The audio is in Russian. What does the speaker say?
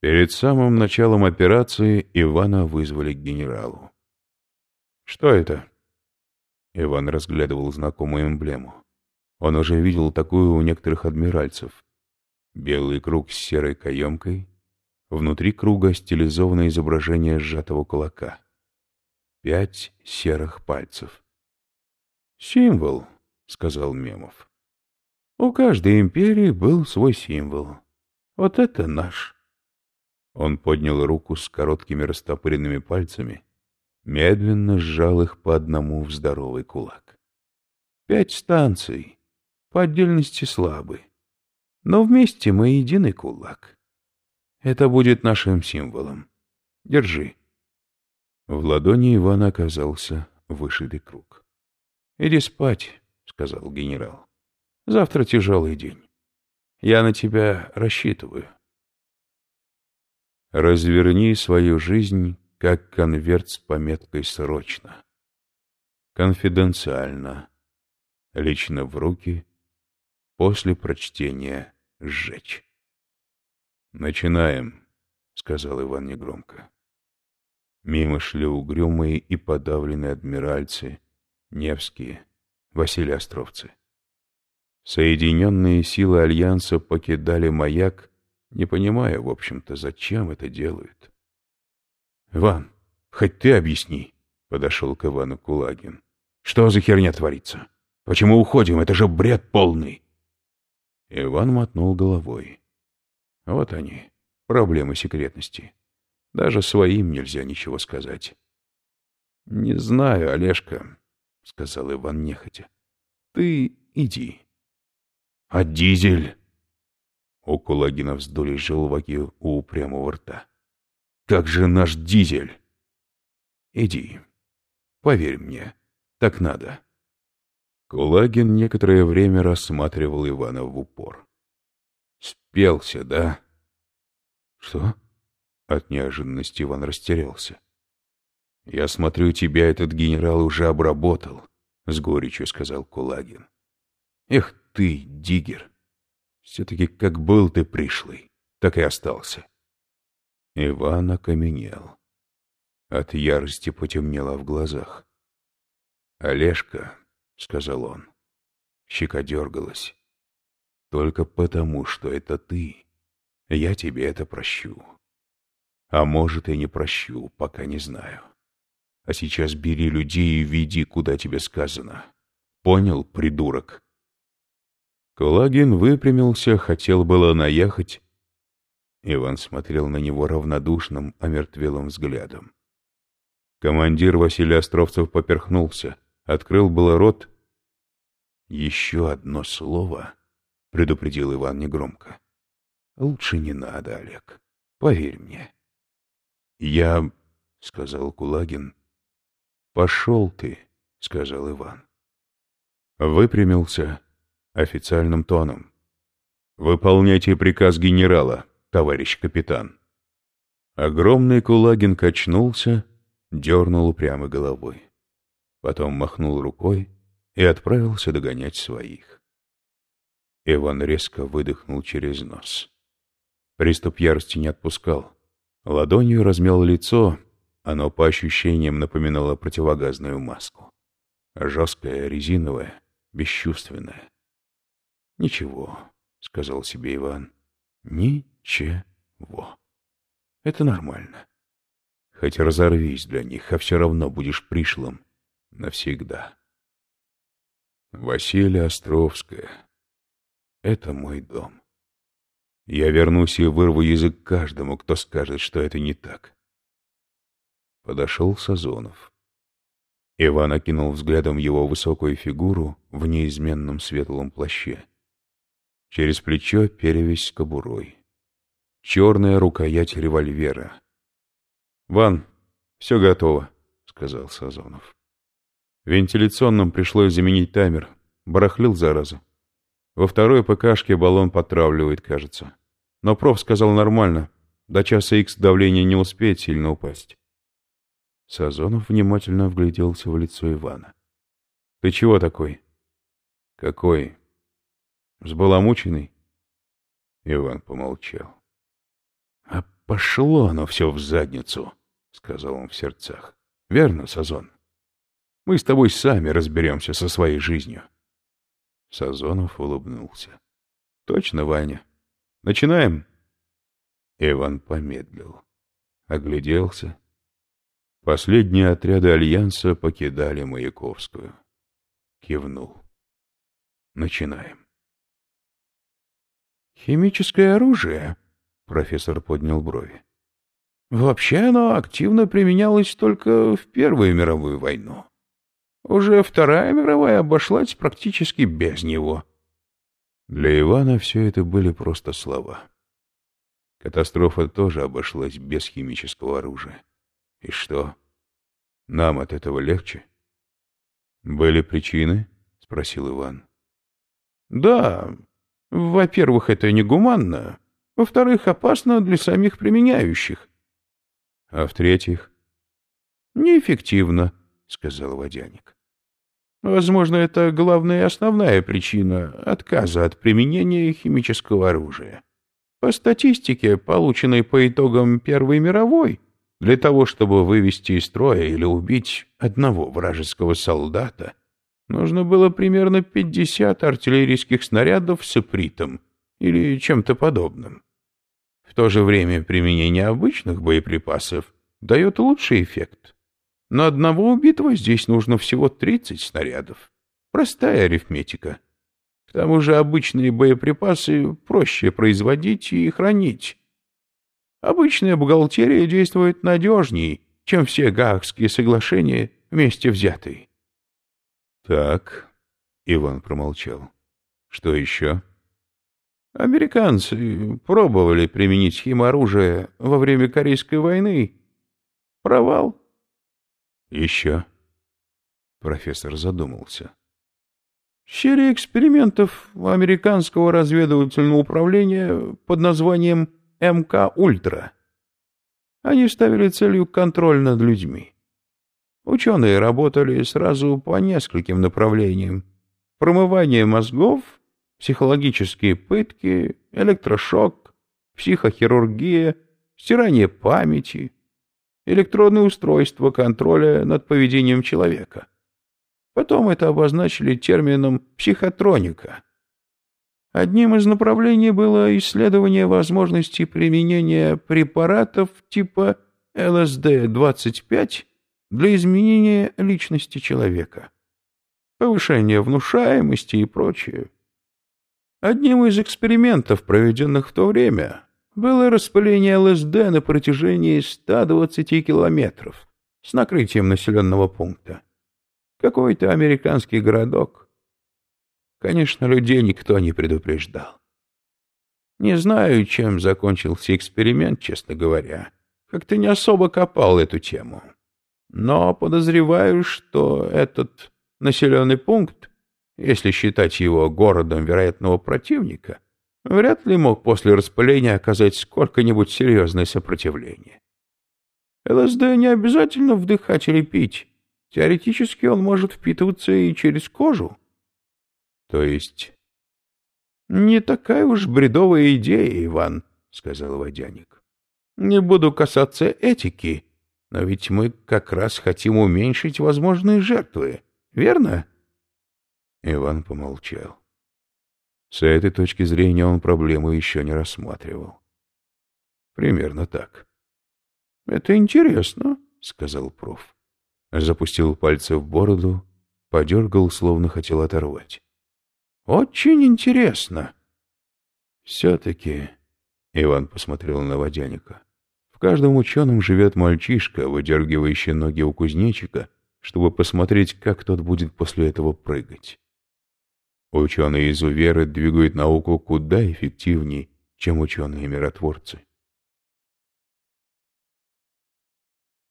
Перед самым началом операции Ивана вызвали к генералу. «Что это?» Иван разглядывал знакомую эмблему. Он уже видел такую у некоторых адмиральцев. Белый круг с серой каемкой, внутри круга стилизованное изображение сжатого кулака. Пять серых пальцев. «Символ», — сказал Мемов. «У каждой империи был свой символ. Вот это наш». Он поднял руку с короткими растопыренными пальцами, медленно сжал их по одному в здоровый кулак. «Пять станций, по отдельности слабы, но вместе мы единый кулак. Это будет нашим символом. Держи». В ладони Ивана оказался вышитый круг. «Иди спать», — сказал генерал. «Завтра тяжелый день. Я на тебя рассчитываю». Разверни свою жизнь, как конверт с пометкой «Срочно». Конфиденциально. Лично в руки. После прочтения сжечь. «Начинаем», — сказал Иван негромко. Мимо шли угрюмые и подавленные адмиральцы, Невские, Василий Островцы. Соединенные силы Альянса покидали маяк, не понимая, в общем-то, зачем это делают. — Иван, хоть ты объясни, — подошел к Ивану Кулагин. — Что за херня творится? Почему уходим? Это же бред полный. Иван мотнул головой. Вот они, проблемы секретности. Даже своим нельзя ничего сказать. — Не знаю, Олежка, — сказал Иван нехотя. — Ты иди. — А дизель? У Кулагина вздулись желваки у упрямого рта. — Как же наш дизель? — Иди. Поверь мне, так надо. Кулагин некоторое время рассматривал Ивана в упор. — Спелся, да? — Что? От неожиданности Иван растерялся. «Я смотрю, тебя этот генерал уже обработал», — с горечью сказал Кулагин. «Эх ты, диггер! Все-таки как был ты пришлый, так и остался». Иван окаменел. От ярости потемнело в глазах. «Олежка», — сказал он, — щека дергалась. «Только потому, что это ты, я тебе это прощу. А может, и не прощу, пока не знаю. А сейчас бери людей и веди, куда тебе сказано. Понял, придурок?» Кулагин выпрямился, хотел было наехать. Иван смотрел на него равнодушным, омертвелым взглядом. Командир Василий Островцев поперхнулся, открыл было рот. «Еще одно слово», — предупредил Иван негромко. «Лучше не надо, Олег, поверь мне». «Я...» — сказал Кулагин. «Пошел ты», — сказал Иван. Выпрямился официальным тоном. «Выполняйте приказ генерала, товарищ капитан». Огромный Кулагин качнулся, дернул упрямо головой. Потом махнул рукой и отправился догонять своих. Иван резко выдохнул через нос. Приступ ярости не отпускал. Ладонью размял лицо, оно по ощущениям напоминало противогазную маску. Жесткое, резиновое, бесчувственное. «Ничего», — сказал себе Иван, — «ничего. Это нормально. Хоть разорвись для них, а все равно будешь пришлым навсегда». Василия Островская. Это мой дом. Я вернусь и вырву язык каждому, кто скажет, что это не так. Подошел Сазонов. Иван окинул взглядом его высокую фигуру в неизменном светлом плаще. Через плечо перевесь с кобурой. Черная рукоять револьвера. — Ван, все готово, — сказал Сазонов. Вентиляционным пришлось заменить таймер. Барахлил, зараза. Во второй ПКшке баллон потравливает, кажется. Но проф сказал нормально. До часа икс давление не успеет сильно упасть. Сазонов внимательно вгляделся в лицо Ивана. — Ты чего такой? — Какой? — Взбаламученный? Иван помолчал. — А пошло оно все в задницу, — сказал он в сердцах. — Верно, Сазон? Мы с тобой сами разберемся со своей жизнью. Сазонов улыбнулся. — Точно, Ваня. Начинаем? Иван помедлил. Огляделся. Последние отряды Альянса покидали Маяковскую. Кивнул. Начинаем. «Химическое оружие?» — профессор поднял брови. «Вообще оно активно применялось только в Первую мировую войну. Уже Вторая мировая обошлась практически без него». Для Ивана все это были просто слова. Катастрофа тоже обошлась без химического оружия. И что? Нам от этого легче? Были причины? Спросил Иван. Да. Во-первых, это негуманно. Во-вторых, опасно для самих применяющих. А в-третьих? Неэффективно, сказал Водяник. Возможно, это главная и основная причина отказа от применения химического оружия. По статистике, полученной по итогам Первой мировой, для того, чтобы вывести из строя или убить одного вражеского солдата, нужно было примерно 50 артиллерийских снарядов с ипритом или чем-то подобным. В то же время применение обычных боеприпасов дает лучший эффект. На одного убитого здесь нужно всего 30 снарядов. Простая арифметика. К тому же обычные боеприпасы проще производить и хранить. Обычная бухгалтерия действует надежнее, чем все гаагские соглашения вместе взятые. — Так, — Иван промолчал. — Что еще? — Американцы пробовали применить химоружие во время Корейской войны. Провал. — Еще? Профессор задумался. — серия экспериментов американского разведывательного управления под названием МК «Ультра». Они ставили целью контроль над людьми. Ученые работали сразу по нескольким направлениям. Промывание мозгов, психологические пытки, электрошок, психохирургия, стирание памяти, электронные устройства контроля над поведением человека. Потом это обозначили термином «психотроника». Одним из направлений было исследование возможности применения препаратов типа ЛСД-25 для изменения личности человека, повышение внушаемости и прочее. Одним из экспериментов, проведенных в то время, было распыление ЛСД на протяжении 120 километров с накрытием населенного пункта. Какой-то американский городок. Конечно, людей никто не предупреждал. Не знаю, чем закончился эксперимент, честно говоря. Как-то не особо копал эту тему. Но подозреваю, что этот населенный пункт, если считать его городом вероятного противника, вряд ли мог после распыления оказать сколько-нибудь серьезное сопротивление. ЛСД не обязательно вдыхать или пить. Теоретически он может впитываться и через кожу. То есть... Не такая уж бредовая идея, Иван, — сказал Водяник. Не буду касаться этики, но ведь мы как раз хотим уменьшить возможные жертвы, верно? Иван помолчал. С этой точки зрения он проблему еще не рассматривал. Примерно так. — Это интересно, — сказал проф запустил пальцы в бороду, подергал, словно хотел оторвать. «Очень интересно!» «Все-таки...» — Иван посмотрел на водяника. «В каждом ученом живет мальчишка, выдергивающий ноги у кузнечика, чтобы посмотреть, как тот будет после этого прыгать. Ученые-изуверы двигают науку куда эффективнее, чем ученые-миротворцы.